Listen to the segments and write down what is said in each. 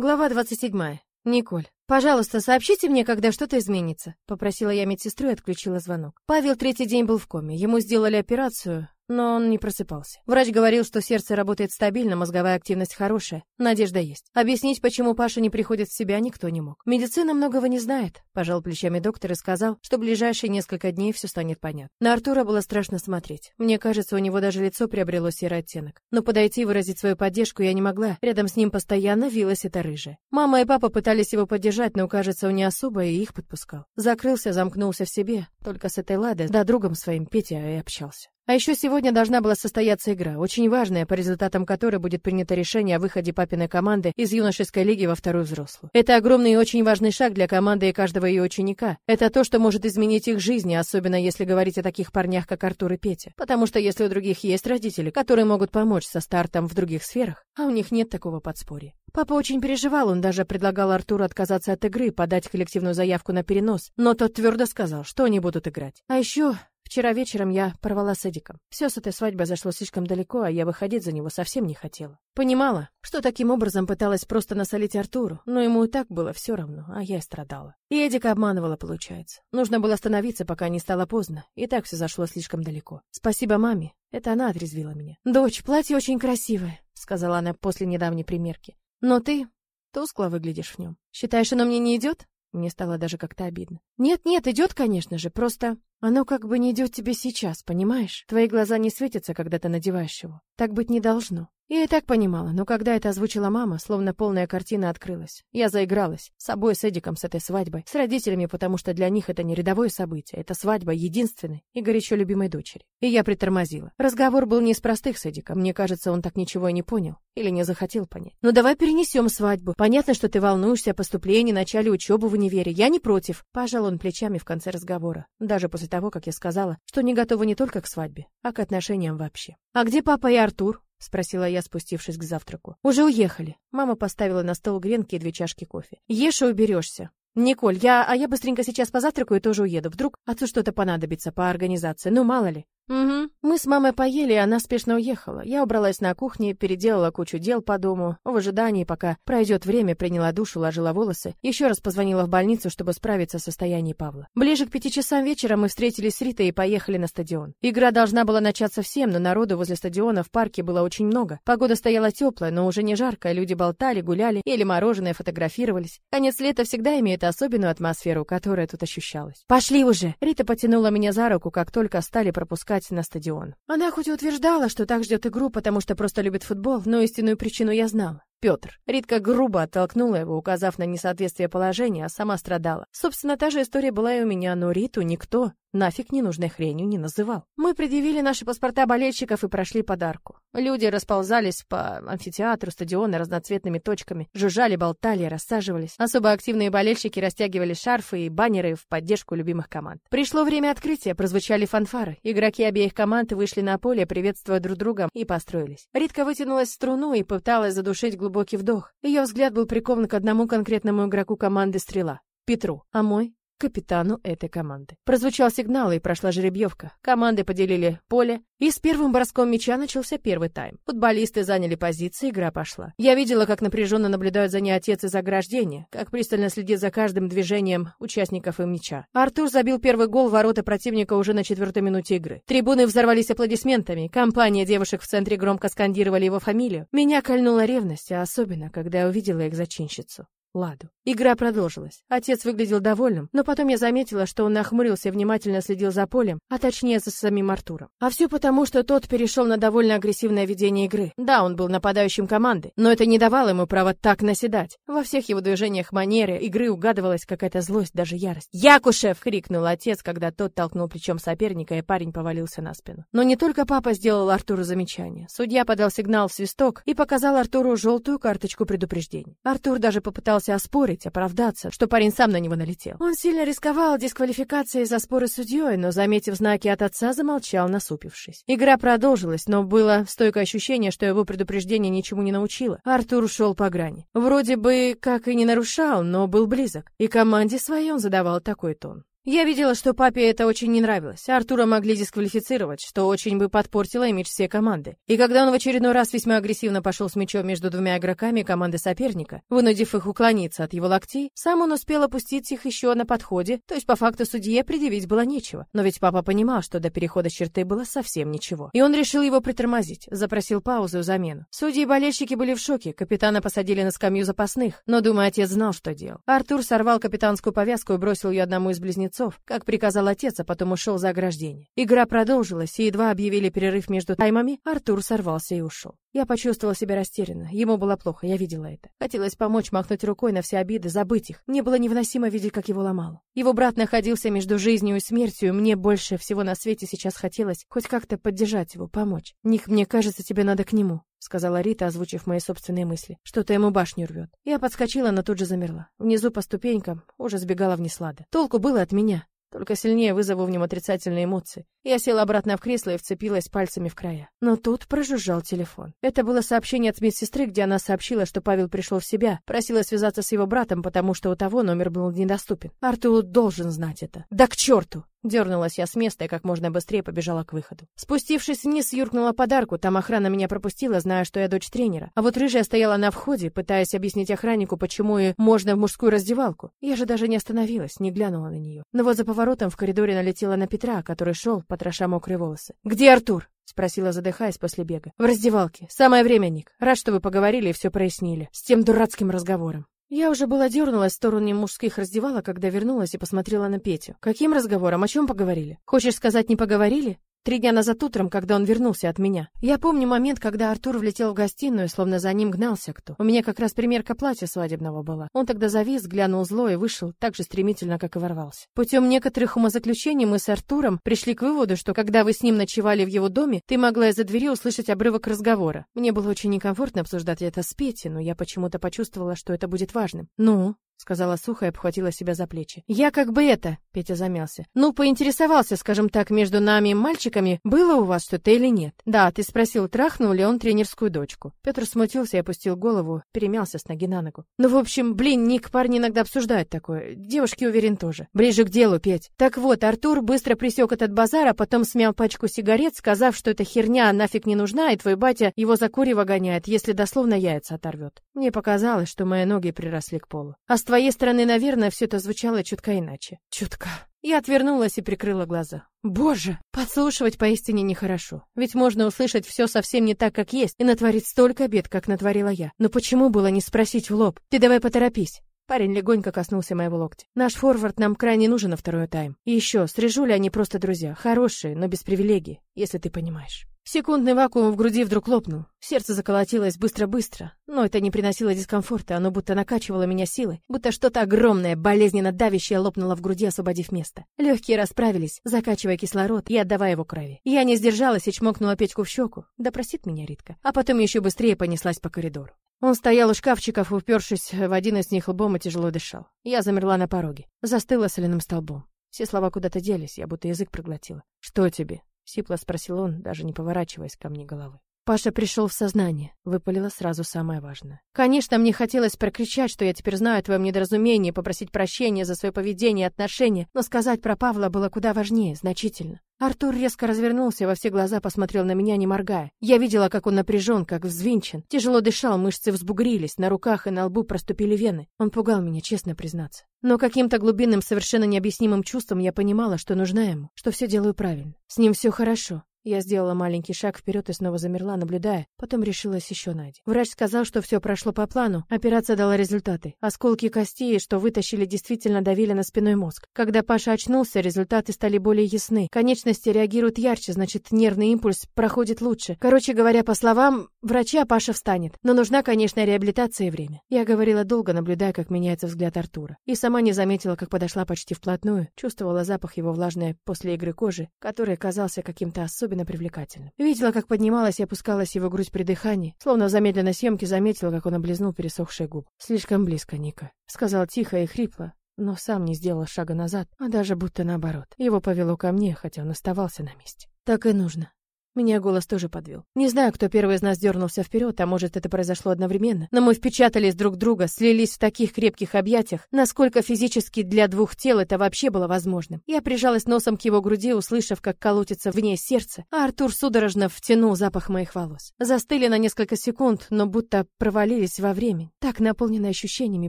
Глава 27. Николь. «Пожалуйста, сообщите мне, когда что-то изменится», — попросила я медсестру и отключила звонок. Павел третий день был в коме. Ему сделали операцию, но он не просыпался. Врач говорил, что сердце работает стабильно, мозговая активность хорошая, надежда есть. Объяснить, почему Паша не приходит в себя, никто не мог. Медицина многого не знает, пожал плечами доктор и сказал, что в ближайшие несколько дней все станет понятно. На Артура было страшно смотреть. Мне кажется, у него даже лицо приобрело серый оттенок. Но подойти и выразить свою поддержку я не могла. Рядом с ним постоянно вилась эта рыжая. Мама и папа пытались его поддержать, но, кажется, он не особо и их подпускал. Закрылся, замкнулся в себе, только с этой Ладой, да другом своим Петя и общался. А еще сегодня должна была состояться игра, очень важная, по результатам которой будет принято решение о выходе папиной команды из юношеской лиги во вторую взрослую. Это огромный и очень важный шаг для команды и каждого ее ученика. Это то, что может изменить их жизни, особенно если говорить о таких парнях, как Артур и Петя. Потому что если у других есть родители, которые могут помочь со стартом в других сферах, а у них нет такого подспорья. Папа очень переживал, он даже предлагал Артуру отказаться от игры, подать коллективную заявку на перенос, но тот твердо сказал, что они будут играть. А еще Вчера вечером я порвала с Эдиком. Все с этой свадьбой зашло слишком далеко, а я выходить за него совсем не хотела. Понимала, что таким образом пыталась просто насолить Артуру, но ему и так было все равно, а я и страдала. И Эдика обманывала, получается. Нужно было остановиться, пока не стало поздно, и так все зашло слишком далеко. Спасибо маме, это она отрезвила меня. «Дочь, платье очень красивое», — сказала она после недавней примерки. «Но ты тускло выглядишь в нем. Считаешь, оно мне не идет?» Мне стало даже как-то обидно. «Нет-нет, идет, конечно же, просто оно как бы не идет тебе сейчас, понимаешь? Твои глаза не светятся, когда ты надеваешь его. Так быть не должно. Я и так понимала, но когда это озвучила мама, словно полная картина открылась. Я заигралась. С собой, с Эдиком, с этой свадьбой. С родителями, потому что для них это не рядовое событие. Это свадьба единственной и горячо любимой дочери. И я притормозила. Разговор был не из простых с Эдиком. Мне кажется, он так ничего и не понял. Или не захотел понять. Ну давай перенесем свадьбу. Понятно, что ты волнуешься о поступлении, начале учебы в универе. Я не против. Пожал он плечами в конце разговора. Даже после того, как я сказала, что не готова не только к свадьбе, а к отношениям вообще. А где папа и Артур? — спросила я, спустившись к завтраку. «Уже уехали». Мама поставила на стол гренки и две чашки кофе. «Ешь и уберешься. «Николь, я... а я быстренько сейчас позавтракаю и тоже уеду. Вдруг отцу что-то понадобится по организации. Ну, мало ли». «Угу». Мы с мамой поели, и она спешно уехала. Я убралась на кухне, переделала кучу дел по дому. В ожидании, пока пройдет время, приняла душ, уложила волосы. Еще раз позвонила в больницу, чтобы справиться с состоянием Павла. Ближе к пяти часам вечера мы встретились с Ритой и поехали на стадион. Игра должна была начаться всем, но народу возле стадиона в парке было очень много. Погода стояла теплая, но уже не жаркая. Люди болтали, гуляли, ели мороженое, фотографировались. Конец лета всегда имеет особенную атмосферу, которая тут ощущалась. «Пошли уже!» Рита потянула меня за руку, как только стали пропускать на стадион. Она хоть и утверждала, что так ждет игру, потому что просто любит футбол, но истинную причину я знала. Петр. Ритка грубо оттолкнула его, указав на несоответствие положения, а сама страдала. Собственно, та же история была и у меня, но Риту никто нафиг ненужной хренью не называл. Мы предъявили наши паспорта болельщиков и прошли подарку. Люди расползались по амфитеатру стадиона разноцветными точками, жужжали, болтали, рассаживались. Особо активные болельщики растягивали шарфы и баннеры в поддержку любимых команд. Пришло время открытия, прозвучали фанфары. Игроки обеих команд вышли на поле, приветствуя друг друга, и построились. Ритка вытянулась в струну и пыталась задушить глубокий вдох. Ее взгляд был прикован к одному конкретному игроку команды «Стрела» — Петру, а мой капитану этой команды. Прозвучал сигнал, и прошла жеребьевка. Команды поделили поле, и с первым броском мяча начался первый тайм. Футболисты заняли позиции, игра пошла. Я видела, как напряженно наблюдают за ней отец из ограждения, как пристально следит за каждым движением участников и мяча. Артур забил первый гол в ворота противника уже на четвертой минуте игры. Трибуны взорвались аплодисментами, компания девушек в центре громко скандировали его фамилию. Меня кольнула ревность, а особенно, когда я увидела их зачинщицу. Ладу. Игра продолжилась. Отец выглядел довольным, но потом я заметила, что он нахмурился и внимательно следил за полем, а точнее за самим Артуром. А все потому, что тот перешел на довольно агрессивное ведение игры. Да, он был нападающим команды, но это не давало ему права так наседать. Во всех его движениях манеры игры угадывалась какая-то злость, даже ярость. «Якушев!» — крикнул отец, когда тот толкнул плечом соперника, и парень повалился на спину. Но не только папа сделал Артуру замечание. Судья подал сигнал в свисток и показал Артуру желтую карточку предупреждения. Артур даже попытался попытался оспорить, оправдаться, что парень сам на него налетел. Он сильно рисковал дисквалификацией за споры с судьей, но, заметив знаки от отца, замолчал, насупившись. Игра продолжилась, но было стойкое ощущение, что его предупреждение ничему не научило. Артур ушел по грани. Вроде бы как и не нарушал, но был близок. И команде своей он задавал такой тон. Я видела, что папе это очень не нравилось. Артура могли дисквалифицировать, что очень бы подпортило имидж всей команды. И когда он в очередной раз весьма агрессивно пошел с мячом между двумя игроками команды соперника, вынудив их уклониться от его локтей, сам он успел опустить их еще на подходе, то есть по факту судье предъявить было нечего. Но ведь папа понимал, что до перехода черты было совсем ничего. И он решил его притормозить, запросил паузу и замену. Судьи и болельщики были в шоке, капитана посадили на скамью запасных, но, думаю, отец знал, что делал. Артур сорвал капитанскую повязку и бросил ее одному из близнецов, как приказал отец, а потом ушел за ограждение. Игра продолжилась, и едва объявили перерыв между таймами, Артур сорвался и ушел. Я почувствовала себя растерянно. Ему было плохо, я видела это. Хотелось помочь, махнуть рукой на все обиды, забыть их. Мне было невыносимо видеть, как его ломало. Его брат находился между жизнью и смертью, и мне больше всего на свете сейчас хотелось хоть как-то поддержать его, помочь. Ник, мне кажется, тебе надо к нему сказала Рита, озвучив мои собственные мысли. Что-то ему башню рвет. Я подскочила, но тут же замерла. Внизу по ступенькам уже сбегала вниз Лада. Толку было от меня. Только сильнее вызову в нем отрицательные эмоции. Я села обратно в кресло и вцепилась пальцами в края. Но тут прожужжал телефон. Это было сообщение от медсестры, где она сообщила, что Павел пришел в себя, просила связаться с его братом, потому что у того номер был недоступен. Артур должен знать это. Да к черту! Дернулась я с места и как можно быстрее побежала к выходу. Спустившись вниз, юркнула подарку. Там охрана меня пропустила, зная, что я дочь тренера. А вот рыжая стояла на входе, пытаясь объяснить охраннику, почему и можно в мужскую раздевалку. Я же даже не остановилась, не глянула на нее. Но вот за поворотом в коридоре налетела на Петра, который шел, потроша мокрые волосы. «Где Артур?» — спросила, задыхаясь после бега. «В раздевалке. Самое время, Ник. Рад, что вы поговорили и все прояснили. С тем дурацким разговором». Я уже была дернулась в сторону мужских раздевалок, когда вернулась и посмотрела на Петю. Каким разговором? О чем поговорили? Хочешь сказать, не поговорили? Три дня назад утром, когда он вернулся от меня. Я помню момент, когда Артур влетел в гостиную, словно за ним гнался кто. У меня как раз примерка платья свадебного была. Он тогда завис, глянул зло и вышел так же стремительно, как и ворвался. Путем некоторых умозаключений мы с Артуром пришли к выводу, что когда вы с ним ночевали в его доме, ты могла из-за двери услышать обрывок разговора. Мне было очень некомфортно обсуждать это с Петей, но я почему-то почувствовала, что это будет важным. Ну, сказала сухо и обхватила себя за плечи. Я как бы это, Петя замялся. Ну, поинтересовался, скажем так, между нами мальчиками, было у вас что-то или нет. Да, ты спросил, трахнул ли он тренерскую дочку. Петр смутился и опустил голову, перемялся с ноги на ногу. Ну, в общем, блин, Ник, парни иногда обсуждают такое. Девушки, уверен, тоже. Ближе к делу, Петь. Так вот, Артур быстро присек этот базар, а потом смял пачку сигарет, сказав, что эта херня нафиг не нужна, и твой батя его за курево гоняет, если дословно яйца оторвет. Мне показалось, что мои ноги приросли к полу. А твоей стороны, наверное, все это звучало чутка иначе. Чутка. Я отвернулась и прикрыла глаза. Боже, подслушивать поистине нехорошо. Ведь можно услышать все совсем не так, как есть, и натворить столько бед, как натворила я. Но почему было не спросить в лоб? Ты давай поторопись. Парень легонько коснулся моего локтя. Наш форвард нам крайне нужен на второй тайм. И еще, с Режули они просто друзья, хорошие, но без привилегий, если ты понимаешь. Секундный вакуум в груди вдруг лопнул. Сердце заколотилось быстро-быстро, но это не приносило дискомфорта, оно будто накачивало меня силой, будто что-то огромное, болезненно давящее лопнуло в груди, освободив место. Легкие расправились, закачивая кислород и отдавая его крови. Я не сдержалась и чмокнула Петьку в щеку. Да простит меня Ритка. А потом еще быстрее понеслась по коридору. Он стоял у шкафчиков, упершись в один из них лбом и тяжело дышал. Я замерла на пороге, застыла соляным столбом. Все слова куда-то делись, я будто язык проглотила. «Что тебе?» Сипло спросил он, даже не поворачиваясь ко мне головы. Паша пришел в сознание, выпалила сразу самое важное. Конечно, мне хотелось прокричать, что я теперь знаю о твоем недоразумении, попросить прощения за свое поведение и отношения, но сказать про Павла было куда важнее, значительно. Артур резко развернулся, во все глаза посмотрел на меня, не моргая. Я видела, как он напряжен, как взвинчен. Тяжело дышал, мышцы взбугрились, на руках и на лбу проступили вены. Он пугал меня, честно признаться. Но каким-то глубинным, совершенно необъяснимым чувством я понимала, что нужна ему, что все делаю правильно. С ним все хорошо. Я сделала маленький шаг вперед и снова замерла, наблюдая, потом решилась еще на один. Врач сказал, что все прошло по плану, операция дала результаты. Осколки костей, что вытащили, действительно давили на спиной мозг. Когда Паша очнулся, результаты стали более ясны. Конечности реагируют ярче, значит, нервный импульс проходит лучше. Короче говоря, по словам врача, Паша встанет. Но нужна, конечно, реабилитация и время. Я говорила долго, наблюдая, как меняется взгляд Артура. И сама не заметила, как подошла почти вплотную, чувствовала запах его влажной после игры кожи, который казался каким-то особенным особенно привлекательным. Видела, как поднималась и опускалась его грудь при дыхании, словно в замедленной съемке заметила, как он облизнул пересохшие губы. «Слишком близко, Ника», — сказал тихо и хрипло, но сам не сделал шага назад, а даже будто наоборот. Его повело ко мне, хотя он оставался на месте. Так и нужно. Меня голос тоже подвел. Не знаю, кто первый из нас дернулся вперед, а может, это произошло одновременно, но мы впечатались друг друга, слились в таких крепких объятиях, насколько физически для двух тел это вообще было возможным. Я прижалась носом к его груди, услышав, как колотится в ней сердце, а Артур судорожно втянул запах моих волос. Застыли на несколько секунд, но будто провалились во время. Так наполнены ощущениями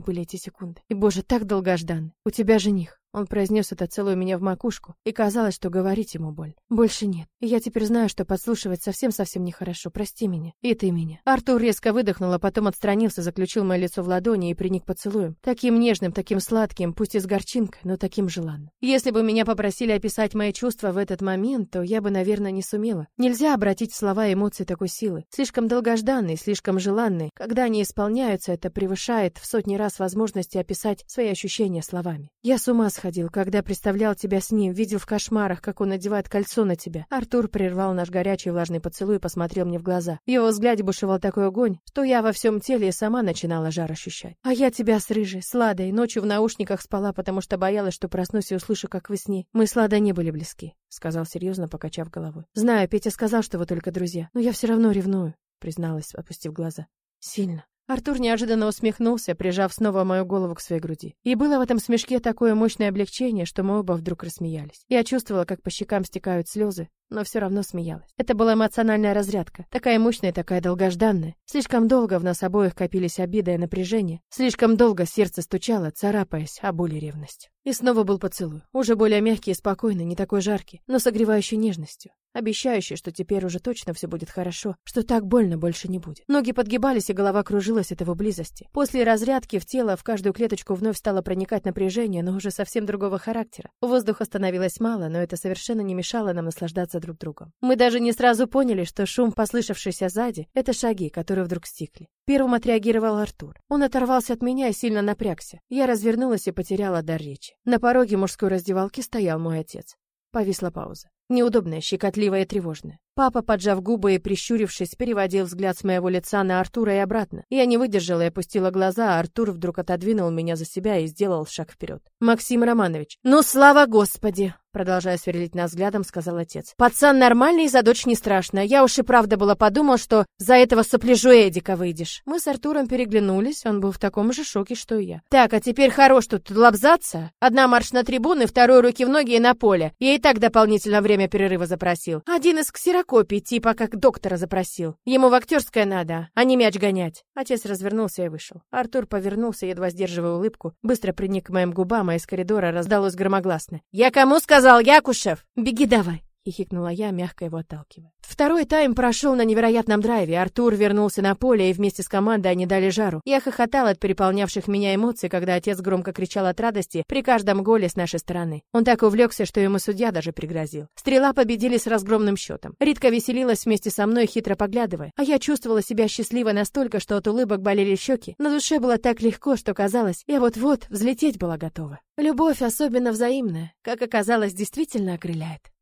были эти секунды. И, боже, так долгожданны. У тебя жених. Он произнес это, целуя меня в макушку, и казалось, что говорить ему боль. Больше нет. И я теперь знаю, что подслушивать совсем-совсем нехорошо. Прости меня. И ты меня. Артур резко выдохнул, а потом отстранился, заключил мое лицо в ладони и приник поцелуем. Таким нежным, таким сладким, пусть и с горчинкой, но таким желанным. Если бы меня попросили описать мои чувства в этот момент, то я бы, наверное, не сумела. Нельзя обратить слова эмоции такой силы. Слишком долгожданные, слишком желанные. Когда они исполняются, это превышает в сотни раз возможности описать свои ощущения словами. Я с ума сходил, когда представлял тебя с ним, видел в кошмарах, как он надевает кольцо на тебя. Артур прервал наш горячий влажный поцелуй и посмотрел мне в глаза. В его взгляде бушевал такой огонь, что я во всем теле и сама начинала жар ощущать. А я тебя с рыжей, сладой, ночью в наушниках спала, потому что боялась, что проснусь и услышу, как вы с ней. Мы с Ладой не были близки, сказал серьезно, покачав головой. Знаю, Петя сказал, что вы только друзья, но я все равно ревную, призналась, опустив глаза. Сильно. Артур неожиданно усмехнулся, прижав снова мою голову к своей груди. И было в этом смешке такое мощное облегчение, что мы оба вдруг рассмеялись. Я чувствовала, как по щекам стекают слезы, но все равно смеялась. Это была эмоциональная разрядка, такая мощная, такая долгожданная. Слишком долго в нас обоих копились обида и напряжение. Слишком долго сердце стучало, царапаясь о боли ревность. И снова был поцелуй, уже более мягкий и спокойный, не такой жаркий, но согревающий нежностью, обещающий, что теперь уже точно все будет хорошо, что так больно больше не будет. Ноги подгибались, и голова кружилась от его близости. После разрядки в тело в каждую клеточку вновь стало проникать напряжение, но уже совсем другого характера. Воздуха становилось мало, но это совершенно не мешало нам наслаждаться друг другом. Мы даже не сразу поняли, что шум, послышавшийся сзади, это шаги, которые вдруг стихли. Первым отреагировал Артур. Он оторвался от меня и сильно напрягся. Я развернулась и потеряла дар речи. На пороге мужской раздевалки стоял мой отец. Повисла пауза. Неудобная, щекотливая и тревожная. Папа, поджав губы и прищурившись, переводил взгляд с моего лица на Артура и обратно. Я не выдержала и опустила глаза, а Артур вдруг отодвинул меня за себя и сделал шаг вперед. «Максим Романович, ну слава Господи!» Продолжая сверлить нас взглядом, сказал отец. «Пацан нормальный, за дочь не страшно. Я уж и правда было подумал, что за этого сопляжу Эдика выйдешь». Мы с Артуром переглянулись, он был в таком же шоке, что и я. «Так, а теперь хорош тут лобзаться. Одна марш на трибуны, второй руки в ноги и на поле. Я и так дополнительно время перерыва запросил. Один из ксерокопий, типа как доктора запросил. Ему в актерское надо, а не мяч гонять». Отец развернулся и вышел. Артур повернулся, едва сдерживая улыбку, быстро приник к моим губам, а из коридора раздалось громогласно. «Я кому сказал?» сказал Якушев. Беги давай хихикнула я, мягко его отталкивая. Второй тайм прошел на невероятном драйве. Артур вернулся на поле, и вместе с командой они дали жару. Я хохотал от переполнявших меня эмоций, когда отец громко кричал от радости при каждом голе с нашей стороны. Он так увлекся, что ему судья даже пригрозил. Стрела победили с разгромным счетом. Ритка веселилась вместе со мной, хитро поглядывая, а я чувствовала себя счастливой настолько, что от улыбок болели щеки. На душе было так легко, что казалось, я вот-вот взлететь была готова. Любовь, особенно взаимная, как оказалось, действительно окрыляет.